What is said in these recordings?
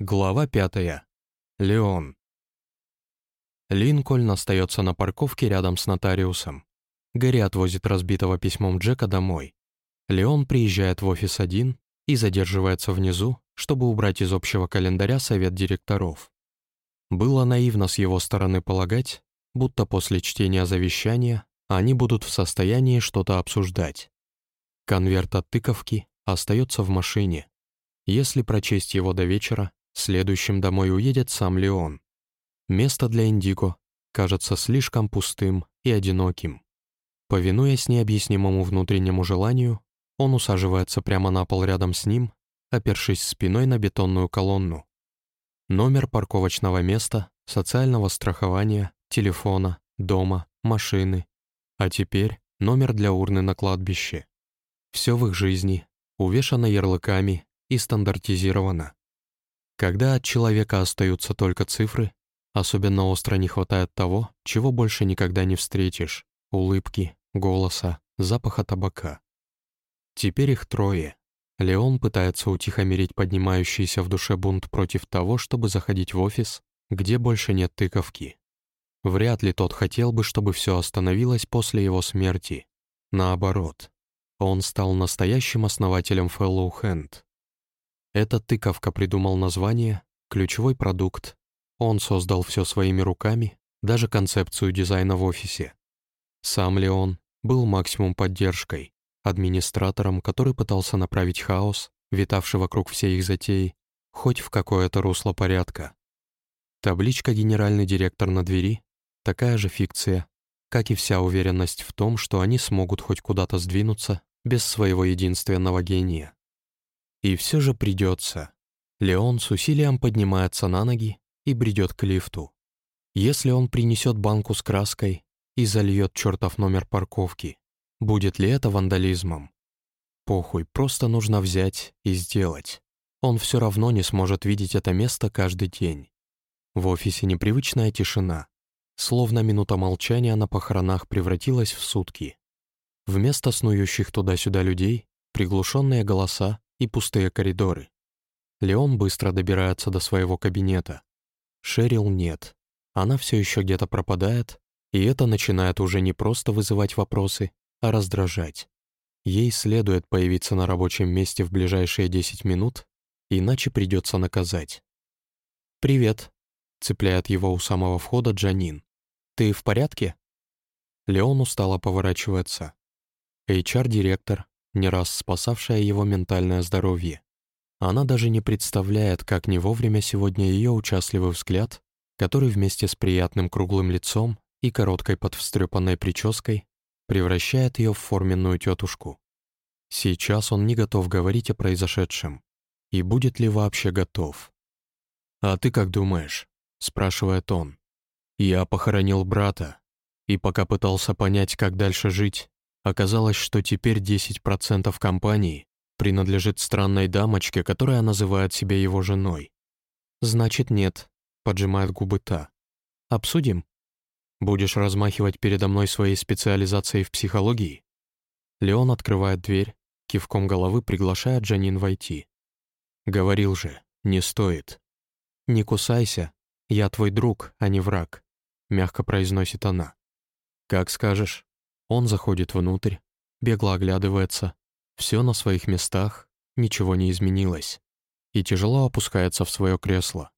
Глава пятая. Леон. Линкольн остается на парковке рядом с нотариусом. Гэри отвозит разбитого письмом Джека домой. Леон приезжает в офис один и задерживается внизу, чтобы убрать из общего календаря совет директоров. Было наивно с его стороны полагать, будто после чтения завещания они будут в состоянии что-то обсуждать. Конверт от тыковки остается в машине. Если прочесть его до вечера, Следующим домой уедет сам Леон. Место для Индиго кажется слишком пустым и одиноким. Повинуясь необъяснимому внутреннему желанию, он усаживается прямо на пол рядом с ним, опершись спиной на бетонную колонну. Номер парковочного места, социального страхования, телефона, дома, машины. А теперь номер для урны на кладбище. Все в их жизни увешано ярлыками и стандартизировано. Когда от человека остаются только цифры, особенно остро не хватает того, чего больше никогда не встретишь — улыбки, голоса, запаха табака. Теперь их трое. Леон пытается утихомирить поднимающийся в душе бунт против того, чтобы заходить в офис, где больше нет тыковки. Вряд ли тот хотел бы, чтобы все остановилось после его смерти. Наоборот, он стал настоящим основателем Fellow Hand. Эта тыковка придумал название, ключевой продукт. Он создал все своими руками, даже концепцию дизайна в офисе. Сам ли он был максимум поддержкой, администратором, который пытался направить хаос, витавший вокруг всей их затеи, хоть в какое-то русло порядка. Табличка «Генеральный директор» на двери — такая же фикция, как и вся уверенность в том, что они смогут хоть куда-то сдвинуться без своего единственного гения. И все же придется. Леон с усилием поднимается на ноги и бредет к лифту. Если он принесет банку с краской и зальет чертов номер парковки, будет ли это вандализмом? Похуй, просто нужно взять и сделать. Он все равно не сможет видеть это место каждый день. В офисе непривычная тишина. Словно минута молчания на похоронах превратилась в сутки. Вместо снующих туда-сюда людей — приглушенные голоса и пустые коридоры. Леон быстро добирается до своего кабинета. Шерил нет. Она все еще где-то пропадает, и это начинает уже не просто вызывать вопросы, а раздражать. Ей следует появиться на рабочем месте в ближайшие 10 минут, иначе придется наказать. «Привет», — цепляет его у самого входа Джанин. «Ты в порядке?» Леон устало поворачивается. HR-директор, не раз спасавшая его ментальное здоровье. Она даже не представляет, как не вовремя сегодня ее участливый взгляд, который вместе с приятным круглым лицом и короткой подвстрепанной прической превращает ее в форменную тетушку. Сейчас он не готов говорить о произошедшем. И будет ли вообще готов? «А ты как думаешь?» — спрашивает он. «Я похоронил брата, и пока пытался понять, как дальше жить, Оказалось, что теперь 10% компании принадлежит странной дамочке, которая называет себя его женой. «Значит, нет», — поджимает губы та. «Обсудим? Будешь размахивать передо мной своей специализацией в психологии?» Леон открывает дверь, кивком головы приглашает Джанин войти. «Говорил же, не стоит». «Не кусайся, я твой друг, а не враг», — мягко произносит она. «Как скажешь». Он заходит внутрь, бегло оглядывается. Все на своих местах, ничего не изменилось. И тяжело опускается в свое кресло.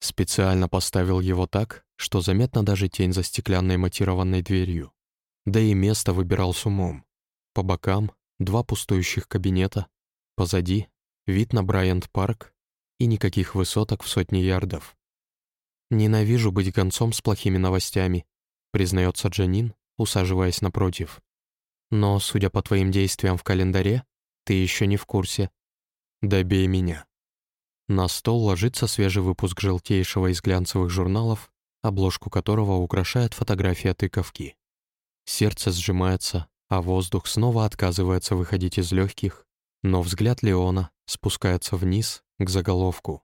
Специально поставил его так, что заметна даже тень за стеклянной матированной дверью. Да и место выбирал с умом. По бокам два пустующих кабинета, позади вид на Брайант-парк и никаких высоток в сотни ярдов. «Ненавижу быть гонцом с плохими новостями», признается Джанин, усаживаясь напротив. «Но, судя по твоим действиям в календаре, ты еще не в курсе. Добей меня». На стол ложится свежий выпуск желтейшего из глянцевых журналов, обложку которого украшает фотография тыковки. Сердце сжимается, а воздух снова отказывается выходить из легких, но взгляд Леона спускается вниз, к заголовку.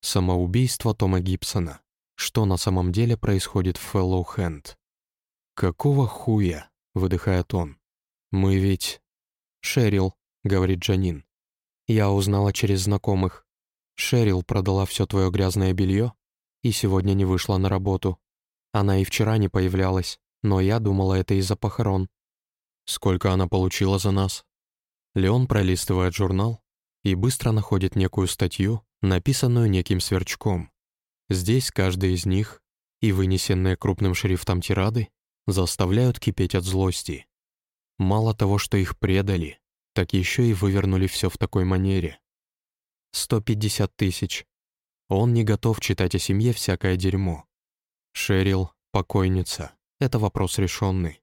Самоубийство Тома Гибсона. Что на самом деле происходит в Fellow Hand? «Какого хуя?» — выдыхает он. «Мы ведь...» «Шерил», — говорит Джанин. «Я узнала через знакомых. Шерил продала все твое грязное белье и сегодня не вышла на работу. Она и вчера не появлялась, но я думала, это из-за похорон. Сколько она получила за нас? Леон пролистывает журнал и быстро находит некую статью, написанную неким сверчком. Здесь каждый из них и вынесенные крупным шрифтом тирады заставляют кипеть от злости. Мало того, что их предали, так еще и вывернули все в такой манере. 150 тысяч. Он не готов читать о семье всякое дерьмо. Шерил — покойница. Это вопрос решенный.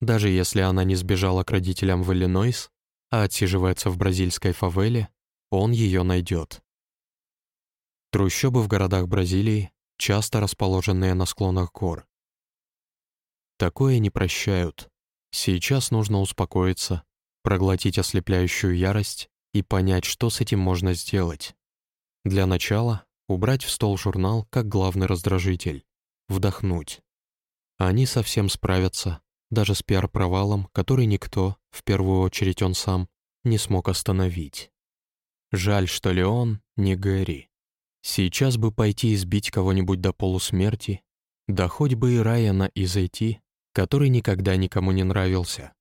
Даже если она не сбежала к родителям в Иллинойс, а отсиживается в бразильской фавеле, он ее найдет. Трущобы в городах Бразилии, часто расположенные на склонах гор. Такое не прощают. Сейчас нужно успокоиться, проглотить ослепляющую ярость и понять, что с этим можно сделать. Для начала убрать в стол журнал как главный раздражитель, вдохнуть. Они совсем справятся, даже с пиар-провалом, который никто, в первую очередь он сам, не смог остановить. Жаль, что Леон не Гэри. Сейчас бы пойти избить кого-нибудь до полусмерти, да хоть бы и Райана и зайти, который никогда никому не нравился.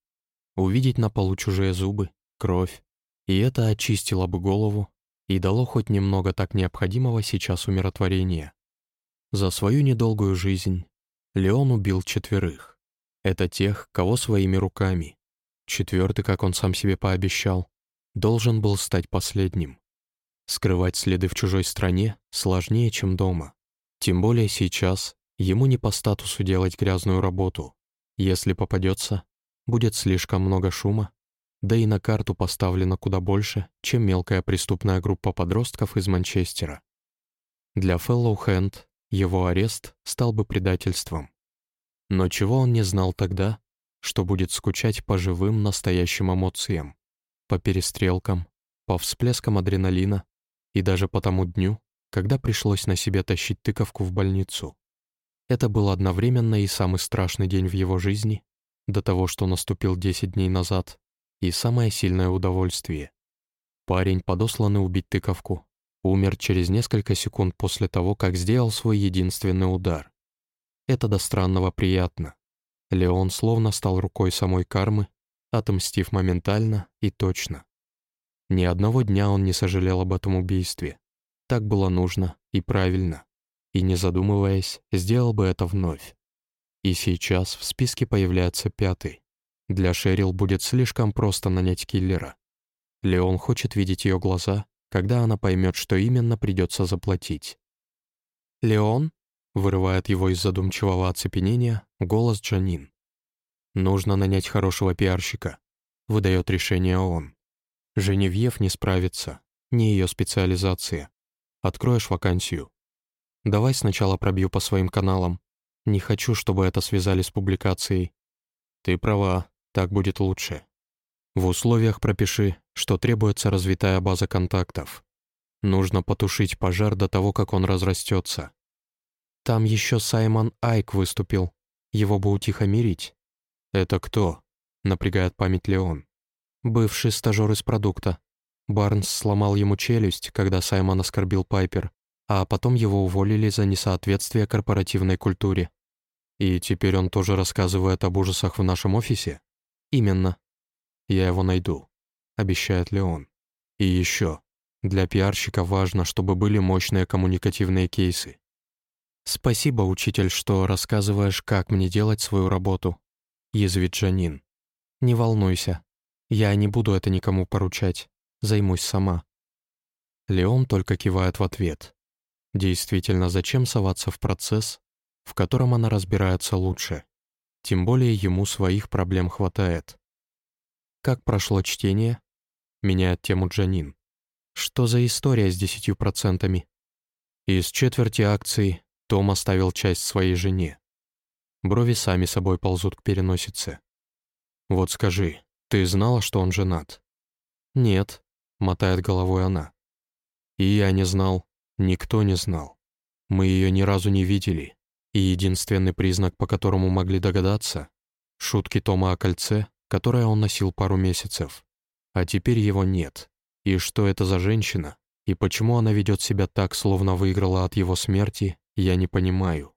Увидеть на полу чужие зубы, кровь, и это очистило бы голову и дало хоть немного так необходимого сейчас умиротворения. За свою недолгую жизнь Леон убил четверых. Это тех, кого своими руками. Четвертый, как он сам себе пообещал, должен был стать последним. Скрывать следы в чужой стране сложнее, чем дома. Тем более сейчас ему не по статусу делать грязную работу. Если попадется, будет слишком много шума, да и на карту поставлено куда больше, чем мелкая преступная группа подростков из Манчестера. Для Феллоу Хэнд его арест стал бы предательством. Но чего он не знал тогда, что будет скучать по живым настоящим эмоциям, по перестрелкам, по всплескам адреналина и даже по тому дню, когда пришлось на себе тащить тыковку в больницу. Это был одновременно и самый страшный день в его жизни, до того, что наступил 10 дней назад, и самое сильное удовольствие. Парень, подосланный убить тыковку, умер через несколько секунд после того, как сделал свой единственный удар. Это до странного приятно. Леон словно стал рукой самой кармы, отомстив моментально и точно. Ни одного дня он не сожалел об этом убийстве. Так было нужно и правильно. И не задумываясь, сделал бы это вновь. И сейчас в списке появляется пятый. Для Шерил будет слишком просто нанять киллера. Леон хочет видеть ее глаза, когда она поймет, что именно придется заплатить. «Леон?» Вырывает его из задумчивого оцепенения голос Джанин. «Нужно нанять хорошего пиарщика», — выдает решение он. «Женевьев не справится, не ее специализация. Откроешь вакансию. Давай сначала пробью по своим каналам. Не хочу, чтобы это связали с публикацией. Ты права, так будет лучше. В условиях пропиши, что требуется развитая база контактов. Нужно потушить пожар до того, как он разрастется. Там еще Саймон Айк выступил. Его бы утихомирить. «Это кто?» — напрягает память Леон. «Бывший стажер из продукта. Барнс сломал ему челюсть, когда Саймон оскорбил Пайпер, а потом его уволили за несоответствие корпоративной культуре. И теперь он тоже рассказывает об ужасах в нашем офисе? Именно. Я его найду», — обещает Леон. «И еще. Для пиарщика важно, чтобы были мощные коммуникативные кейсы. «Спасибо, учитель, что рассказываешь, как мне делать свою работу», — язвит Джанин. «Не волнуйся. Я не буду это никому поручать. Займусь сама». Леон только кивает в ответ. Действительно, зачем соваться в процесс, в котором она разбирается лучше? Тем более ему своих проблем хватает. «Как прошло чтение?» — меняет тему Джанин. «Что за история с десятью процентами?» «Из четверти акций том оставил часть своей жене. Брови сами собой ползут к переносице. «Вот скажи, ты знала, что он женат?» «Нет», — мотает головой она. «И я не знал, никто не знал. Мы ее ни разу не видели, и единственный признак, по которому могли догадаться — шутки Тома о кольце, которое он носил пару месяцев. А теперь его нет. И что это за женщина, И почему она ведет себя так, словно выиграла от его смерти, я не понимаю.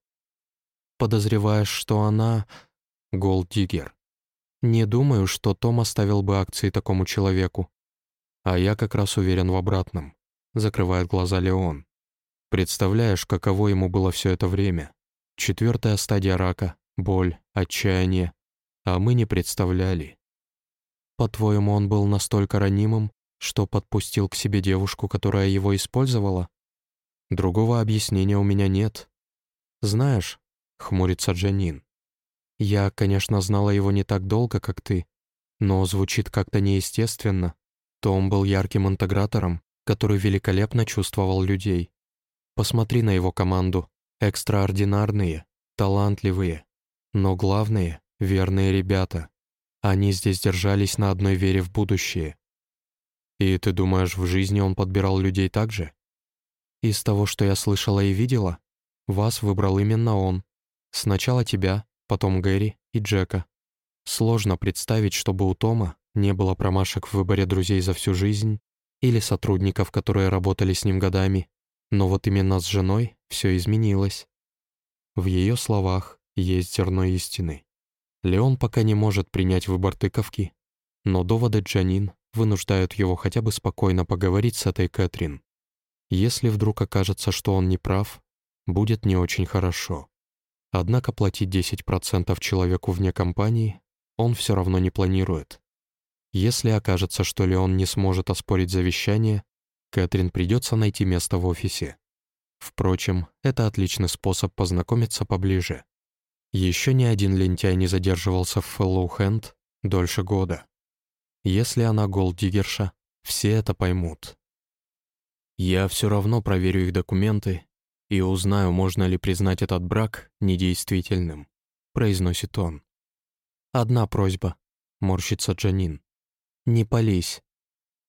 Подозреваешь, что она... Голддиггер. Не думаю, что Том оставил бы акции такому человеку. А я как раз уверен в обратном. Закрывает глаза Леон. Представляешь, каково ему было все это время. Четвертая стадия рака, боль, отчаяние. А мы не представляли. По-твоему, он был настолько ранимым, что подпустил к себе девушку, которая его использовала? Другого объяснения у меня нет. Знаешь, хмурится Джанин. Я, конечно, знала его не так долго, как ты, но звучит как-то неестественно. Том был ярким интегратором, который великолепно чувствовал людей. Посмотри на его команду. Экстраординарные, талантливые, но главные — верные ребята. Они здесь держались на одной вере в будущее. И ты думаешь, в жизни он подбирал людей так же? Из того, что я слышала и видела, вас выбрал именно он. Сначала тебя, потом Гэри и Джека. Сложно представить, чтобы у Тома не было промашек в выборе друзей за всю жизнь или сотрудников, которые работали с ним годами, но вот именно с женой все изменилось. В ее словах есть зерно истины. Леон пока не может принять выбор тыковки, но доводы Джанин вынуждают его хотя бы спокойно поговорить с этой Кэтрин. Если вдруг окажется, что он не прав, будет не очень хорошо. Однако платить 10% человеку вне компании он все равно не планирует. Если окажется, что Леон не сможет оспорить завещание, Кэтрин придется найти место в офисе. Впрочем, это отличный способ познакомиться поближе. Еще ни один лентяй не задерживался в Фэллоу-Хэнд дольше года. Если она голддиггерша, все это поймут. Я все равно проверю их документы и узнаю, можно ли признать этот брак недействительным, произносит он. Одна просьба, морщится Джанин. Не пались.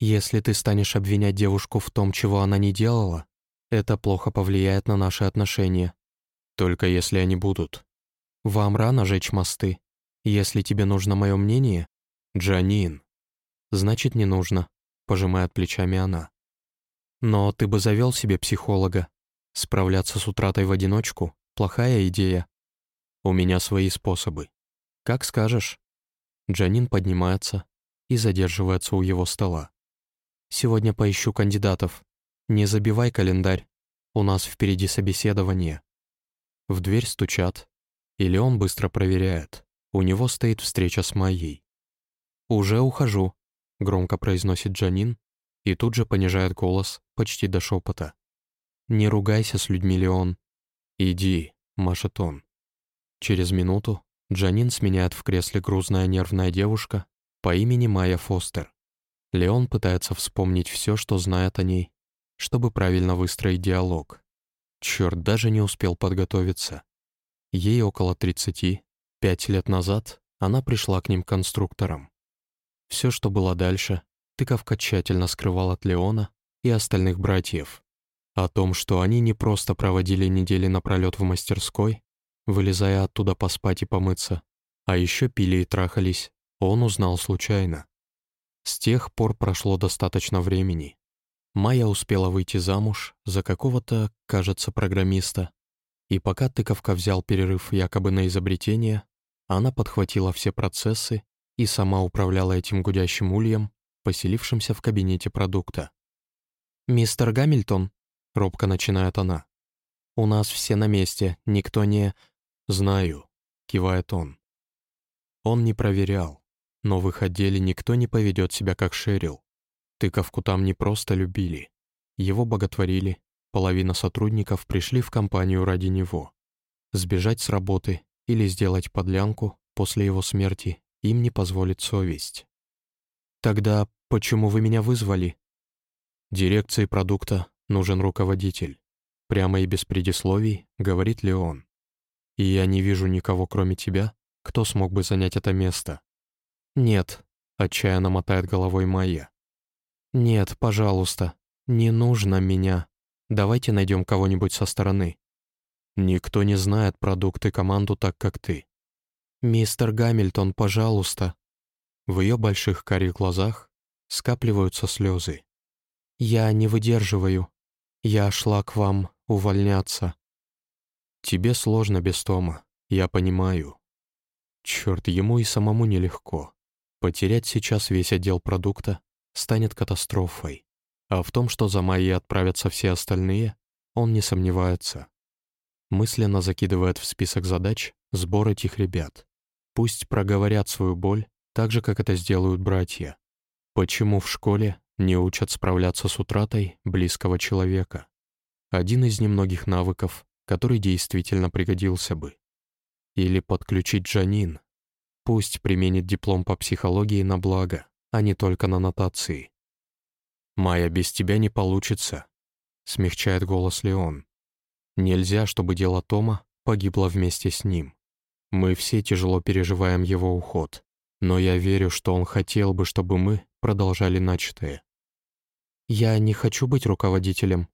Если ты станешь обвинять девушку в том, чего она не делала, это плохо повлияет на наши отношения. Только если они будут. Вам рано жечь мосты. Если тебе нужно мое мнение, Джанин. Значит, не нужно, пожимает плечами она. Но ты бы завел себе психолога. Справляться с утратой в одиночку — плохая идея. У меня свои способы. Как скажешь. Джанин поднимается и задерживается у его стола. Сегодня поищу кандидатов. Не забивай календарь. У нас впереди собеседование. В дверь стучат, или он быстро проверяет. У него стоит встреча с Майей. «Уже ухожу», — громко произносит Джанин и тут же понижает голос почти до шепота. «Не ругайся с людьми, Леон». «Иди», — машет он. Через минуту Джанин сменяет в кресле грузная нервная девушка по имени Майя Фостер. Леон пытается вспомнить все, что знает о ней, чтобы правильно выстроить диалог. Черт, даже не успел подготовиться. Ей около 30. Пять лет назад она пришла к ним конструктором. Все, что было дальше, тыковка тщательно скрывал от Леона и остальных братьев. О том, что они не просто проводили недели напролет в мастерской, вылезая оттуда поспать и помыться, а еще пили и трахались, он узнал случайно. С тех пор прошло достаточно времени. Майя успела выйти замуж за какого-то, кажется, программиста, и пока тыковка взял перерыв якобы на изобретение, она подхватила все процессы и сама управляла этим гудящим ульем, поселившимся в кабинете продукта. «Мистер Гамильтон», — робко начинает она, — «у нас все на месте, никто не...» «Знаю», — кивает он. Он не проверял, но в их отделе никто не поведет себя как Шерил. Тыковку там не просто любили. Его боготворили, Половина сотрудников пришли в компанию ради него. Сбежать с работы или сделать подлянку после его смерти им не позволит совесть. «Тогда почему вы меня вызвали?» «Дирекции продукта нужен руководитель», прямо и без предисловий, говорит Леон. «И я не вижу никого, кроме тебя, кто смог бы занять это место». «Нет», — отчаянно мотает головой Майя. «Нет, пожалуйста, не нужно меня». Давайте найдем кого-нибудь со стороны. Никто не знает продукты команду так, как ты. Мистер Гамильтон, пожалуйста. В ее больших карих глазах скапливаются слезы. «Я не выдерживаю. Я шла к вам увольняться». «Тебе сложно без Тома, я понимаю». Черт, ему и самому нелегко. Потерять сейчас весь отдел продукта станет катастрофой. А в том, что за Майей отправятся все остальные, он не сомневается. Мысленно закидывает в список задач сбор этих ребят. Пусть проговорят свою боль, так же, как это сделают братья. Почему в школе не учат справляться с утратой близкого человека? Один из немногих навыков, который действительно пригодился бы. Или подключить Джанин. Пусть применит диплом по психологии на благо, а не только на нотации. «Майя, без тебя не получится», — смягчает голос Леон. «Нельзя, чтобы дело Тома погибло вместе с ним. Мы все тяжело переживаем его уход, но я верю, что он хотел бы, чтобы мы продолжали начатое. Я не хочу быть руководителем.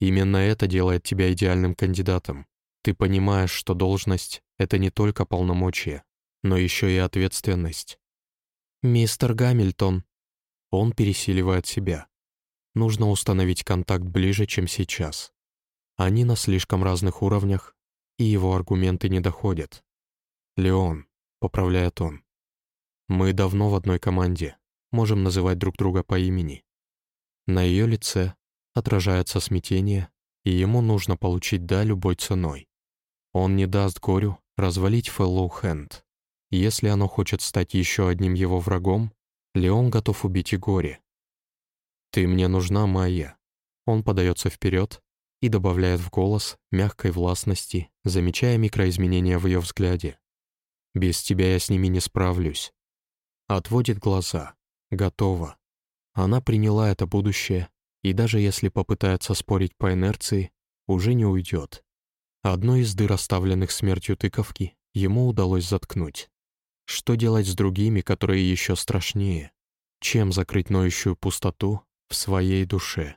Именно это делает тебя идеальным кандидатом. Ты понимаешь, что должность — это не только полномочия, но еще и ответственность. «Мистер Гамильтон». Он пересиливает себя. Нужно установить контакт ближе, чем сейчас. Они на слишком разных уровнях, и его аргументы не доходят. «Леон», — поправляет он. «Мы давно в одной команде, можем называть друг друга по имени». На ее лице отражается смятение, и ему нужно получить «да» любой ценой. Он не даст горю развалить Фэллоу Хэнд. Если оно хочет стать еще одним его врагом, Леон готов убить и горе. «Ты мне нужна, Майя». Он подается вперед и добавляет в голос мягкой властности, замечая микроизменения в ее взгляде. Без тебя я с ними не справлюсь. Отводит глаза. Готова. Она приняла это будущее, и даже если попытается спорить по инерции, уже не уйдет. Одной из дыр, оставленных смертью тыковки, ему удалось заткнуть. Что делать с другими, которые еще страшнее? Чем закрыть ноющую пустоту в своей душе?